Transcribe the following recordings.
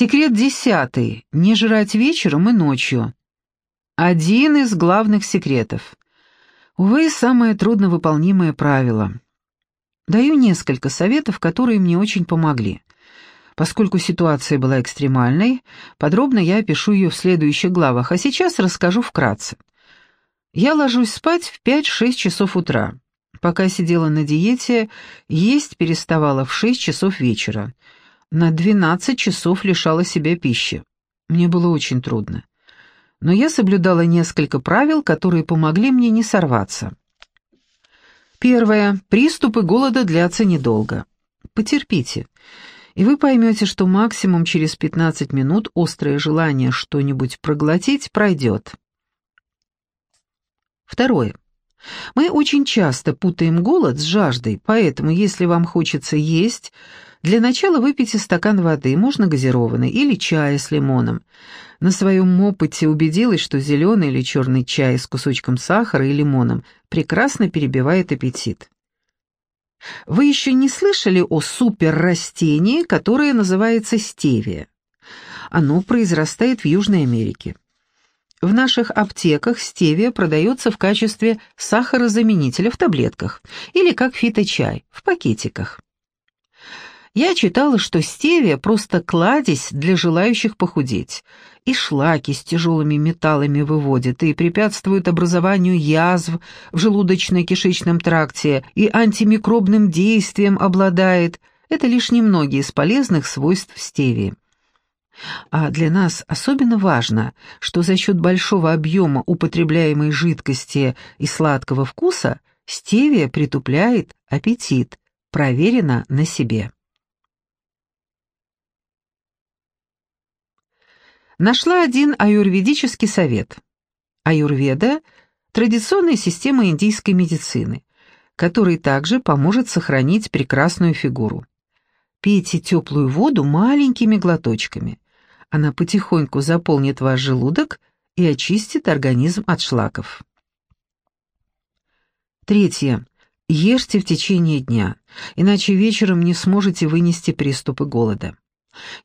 Секрет десятый. Не жрать вечером и ночью. Один из главных секретов. Увы, самое трудновыполнимое правило. Даю несколько советов, которые мне очень помогли. Поскольку ситуация была экстремальной, подробно я опишу ее в следующих главах, а сейчас расскажу вкратце. Я ложусь спать в 5-6 часов утра. Пока сидела на диете, есть переставала в 6 часов вечера. На 12 часов лишала себя пищи. Мне было очень трудно. Но я соблюдала несколько правил, которые помогли мне не сорваться. Первое. Приступы голода длятся недолго. Потерпите и вы поймете, что максимум через 15 минут острое желание что-нибудь проглотить пройдет. Второе. Мы очень часто путаем голод с жаждой, поэтому если вам хочется есть, для начала выпейте стакан воды, можно газированной, или чая с лимоном. На своем опыте убедилась, что зеленый или черный чай с кусочком сахара и лимоном прекрасно перебивает аппетит. Вы еще не слышали о суперрастении, которое называется стевия? Оно произрастает в Южной Америке. В наших аптеках стевия продается в качестве сахарозаменителя в таблетках или как фиточай в пакетиках. Я читала, что стевия просто кладезь для желающих похудеть, и шлаки с тяжелыми металлами выводит, и препятствует образованию язв в желудочно-кишечном тракте, и антимикробным действием обладает. Это лишь немногие из полезных свойств стевии. А для нас особенно важно, что за счет большого объема употребляемой жидкости и сладкого вкуса стевия притупляет аппетит, проверено на себе. нашла один аюрведический совет. Аюрведа – традиционная система индийской медицины, который также поможет сохранить прекрасную фигуру. Пейте теплую воду маленькими глоточками. Она потихоньку заполнит ваш желудок и очистит организм от шлаков. Третье. Ешьте в течение дня, иначе вечером не сможете вынести приступы голода.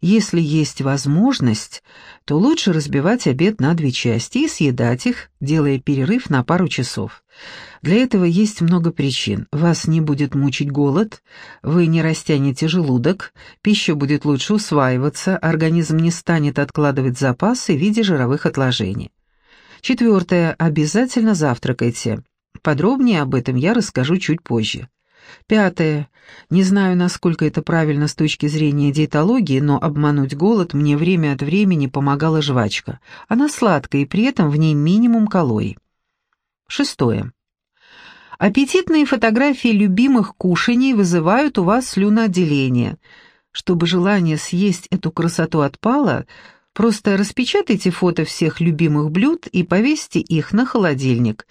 Если есть возможность, то лучше разбивать обед на две части и съедать их, делая перерыв на пару часов. Для этого есть много причин. Вас не будет мучить голод, вы не растянете желудок, пища будет лучше усваиваться, организм не станет откладывать запасы в виде жировых отложений. Четвертое. Обязательно завтракайте. Подробнее об этом я расскажу чуть позже. Пятое. Не знаю, насколько это правильно с точки зрения диетологии, но обмануть голод мне время от времени помогала жвачка. Она сладкая, и при этом в ней минимум калорий. Шестое. Аппетитные фотографии любимых кушаний вызывают у вас слюноотделение. Чтобы желание съесть эту красоту отпало, просто распечатайте фото всех любимых блюд и повесьте их на холодильник.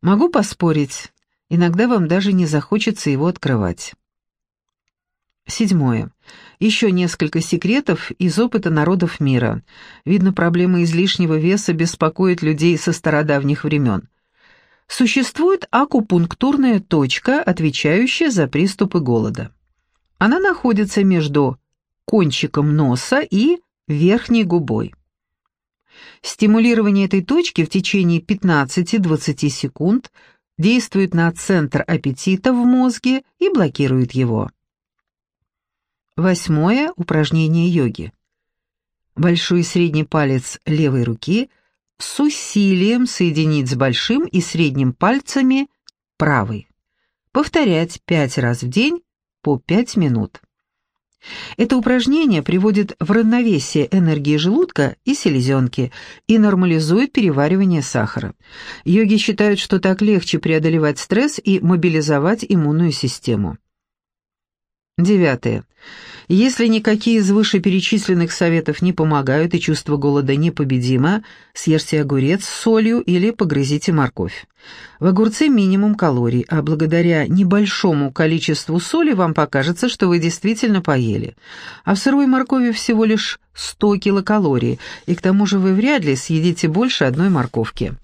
Могу поспорить, Иногда вам даже не захочется его открывать. Седьмое. Еще несколько секретов из опыта народов мира. Видно, проблема излишнего веса беспокоит людей со стародавних времен. Существует акупунктурная точка, отвечающая за приступы голода. Она находится между кончиком носа и верхней губой. Стимулирование этой точки в течение 15-20 секунд – действует на центр аппетита в мозге и блокирует его. Восьмое упражнение йоги. Большой и средний палец левой руки с усилием соединить с большим и средним пальцами правой. Повторять пять раз в день по пять минут. Это упражнение приводит в равновесие энергии желудка и селезенки и нормализует переваривание сахара. Йоги считают, что так легче преодолевать стресс и мобилизовать иммунную систему. Девятое. Если никакие из вышеперечисленных советов не помогают и чувство голода непобедимо, съешьте огурец с солью или погрызите морковь. В огурце минимум калорий, а благодаря небольшому количеству соли вам покажется, что вы действительно поели. А в сырой моркови всего лишь 100 килокалорий, и к тому же вы вряд ли съедите больше одной морковки.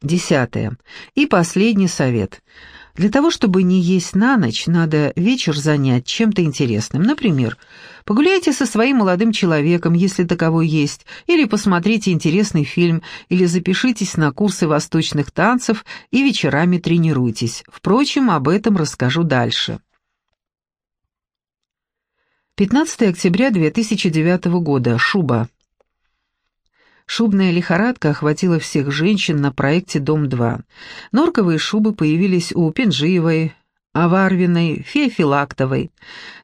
Десятое. И последний совет – Для того, чтобы не есть на ночь, надо вечер занять чем-то интересным. Например, погуляйте со своим молодым человеком, если таковой есть, или посмотрите интересный фильм, или запишитесь на курсы восточных танцев и вечерами тренируйтесь. Впрочем, об этом расскажу дальше. 15 октября 2009 года. Шуба. Шубная лихорадка охватила всех женщин на проекте «Дом-2». Норковые шубы появились у Пенжиевой, Аварвиной, Феофилактовой.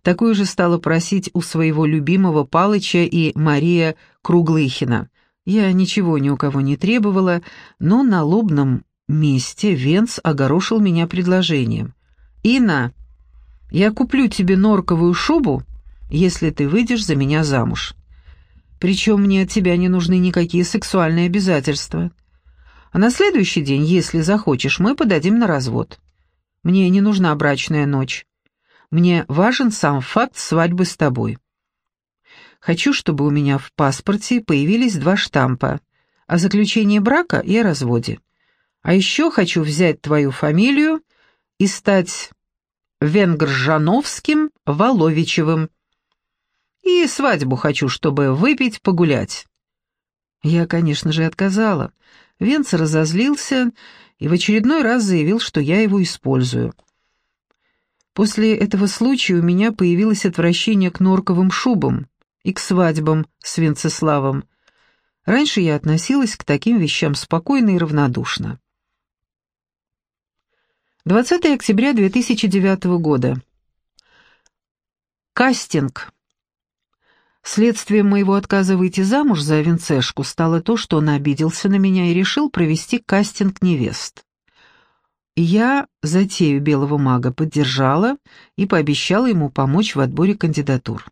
Такую же стала просить у своего любимого Палыча и Мария Круглыхина. Я ничего ни у кого не требовала, но на лобном месте Венц огорошил меня предложением. «Инна, я куплю тебе норковую шубу, если ты выйдешь за меня замуж». Причем мне от тебя не нужны никакие сексуальные обязательства. А на следующий день, если захочешь, мы подадим на развод. Мне не нужна брачная ночь. Мне важен сам факт свадьбы с тобой. Хочу, чтобы у меня в паспорте появились два штампа о заключении брака и о разводе. А еще хочу взять твою фамилию и стать Венгржановским Воловичевым. И свадьбу хочу, чтобы выпить, погулять». Я, конечно же, отказала. Венц разозлился и в очередной раз заявил, что я его использую. После этого случая у меня появилось отвращение к норковым шубам и к свадьбам с Венцеславом. Раньше я относилась к таким вещам спокойно и равнодушно. 20 октября 2009 года. Кастинг. Следствием моего отказа выйти замуж за Винцешку стало то, что он обиделся на меня и решил провести кастинг невест. Я затею белого мага поддержала и пообещала ему помочь в отборе кандидатур.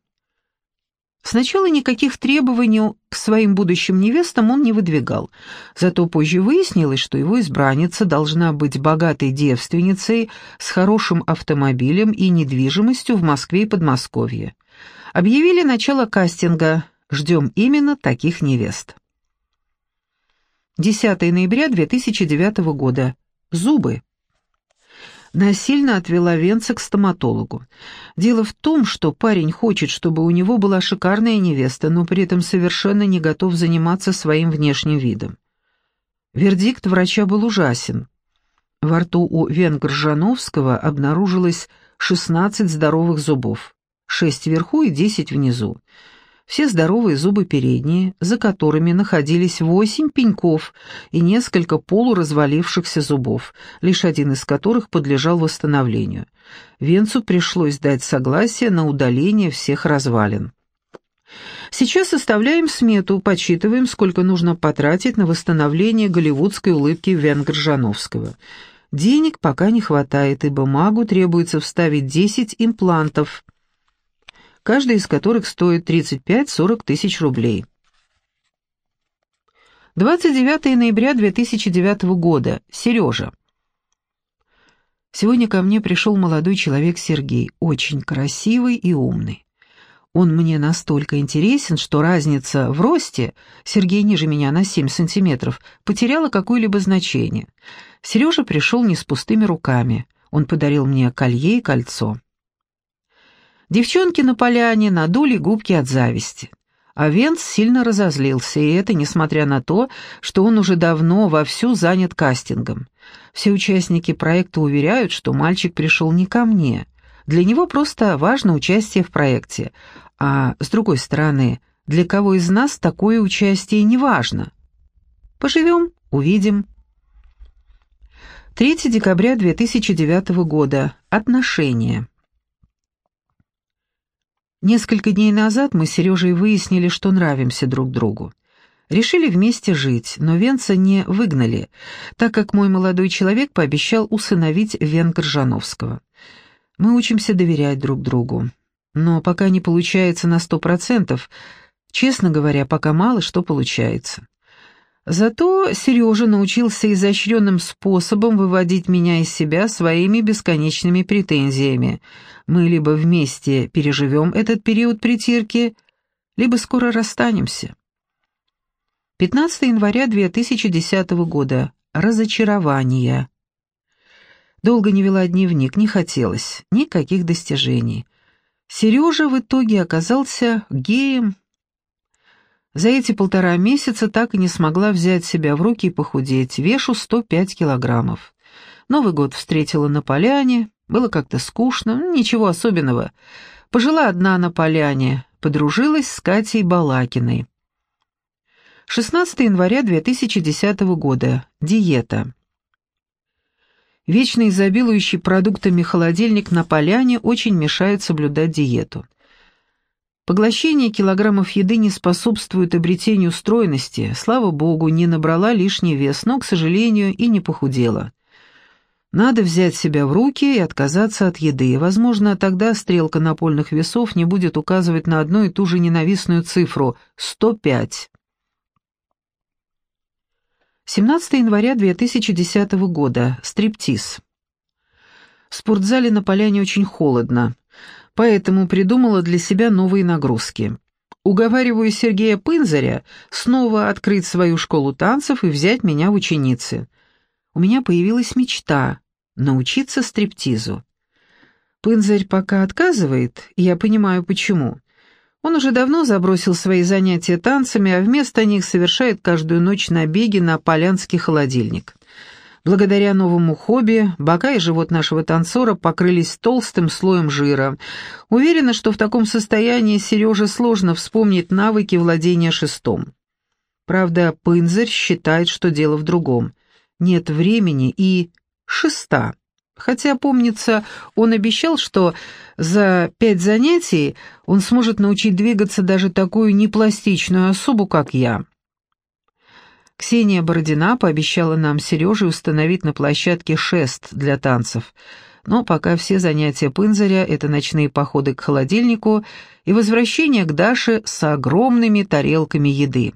Сначала никаких требований к своим будущим невестам он не выдвигал, зато позже выяснилось, что его избранница должна быть богатой девственницей с хорошим автомобилем и недвижимостью в Москве и Подмосковье. Объявили начало кастинга. Ждем именно таких невест. 10 ноября 2009 года. Зубы. Насильно отвела Венца к стоматологу. Дело в том, что парень хочет, чтобы у него была шикарная невеста, но при этом совершенно не готов заниматься своим внешним видом. Вердикт врача был ужасен. Во рту у венгр Жановского обнаружилось 16 здоровых зубов шесть вверху и десять внизу. Все здоровые зубы передние, за которыми находились восемь пеньков и несколько полуразвалившихся зубов, лишь один из которых подлежал восстановлению. Венцу пришлось дать согласие на удаление всех развалин. Сейчас составляем смету, подсчитываем, сколько нужно потратить на восстановление голливудской улыбки Венгр-Жановского. Денег пока не хватает, ибо магу требуется вставить 10 имплантов – каждый из которых стоит 35-40 тысяч рублей. 29 ноября 2009 года. Сережа. Сегодня ко мне пришел молодой человек Сергей, очень красивый и умный. Он мне настолько интересен, что разница в росте, Сергей ниже меня на 7 сантиметров, потеряла какое-либо значение. Сережа пришел не с пустыми руками. Он подарил мне колье и кольцо. Девчонки на поляне надули губки от зависти. А Венц сильно разозлился, и это несмотря на то, что он уже давно вовсю занят кастингом. Все участники проекта уверяют, что мальчик пришел не ко мне. Для него просто важно участие в проекте. А с другой стороны, для кого из нас такое участие не важно? Поживем, увидим. 3 декабря 2009 года. Отношения. Несколько дней назад мы с Сережей выяснили, что нравимся друг другу. Решили вместе жить, но Венца не выгнали, так как мой молодой человек пообещал усыновить Венгр Жановского. Мы учимся доверять друг другу. Но пока не получается на сто процентов, честно говоря, пока мало что получается. Зато Сережа научился изощренным способом выводить меня из себя своими бесконечными претензиями. Мы либо вместе переживем этот период притирки, либо скоро расстанемся. 15 января 2010 года. Разочарование. Долго не вела дневник, не хотелось, никаких достижений. Сережа в итоге оказался геем. За эти полтора месяца так и не смогла взять себя в руки и похудеть, вешу 105 килограммов. Новый год встретила на поляне, было как-то скучно, ничего особенного. Пожила одна на поляне, подружилась с Катей Балакиной. 16 января 2010 года. Диета. Вечно изобилующий продуктами холодильник на поляне очень мешает соблюдать диету. Поглощение килограммов еды не способствует обретению стройности, слава богу, не набрала лишний вес, но, к сожалению, и не похудела. Надо взять себя в руки и отказаться от еды. Возможно, тогда стрелка напольных весов не будет указывать на одну и ту же ненавистную цифру – 105. 17 января 2010 года. Стриптиз. В спортзале на поляне очень холодно, поэтому придумала для себя новые нагрузки. Уговариваю Сергея Пынзаря снова открыть свою школу танцев и взять меня в ученицы. У меня появилась мечта — научиться стриптизу. Пынзарь пока отказывает, и я понимаю, почему. Он уже давно забросил свои занятия танцами, а вместо них совершает каждую ночь набеги на полянский холодильник. Благодаря новому хобби бока и живот нашего танцора покрылись толстым слоем жира. Уверена, что в таком состоянии Сереже сложно вспомнить навыки владения шестом. Правда, Пынзарь считает, что дело в другом. Нет времени и шеста. Хотя, помнится, он обещал, что за пять занятий он сможет научить двигаться даже такую непластичную особу, как я. Ксения Бородина пообещала нам Сереже установить на площадке шест для танцев, но пока все занятия Пынзаря — это ночные походы к холодильнику и возвращение к Даше с огромными тарелками еды.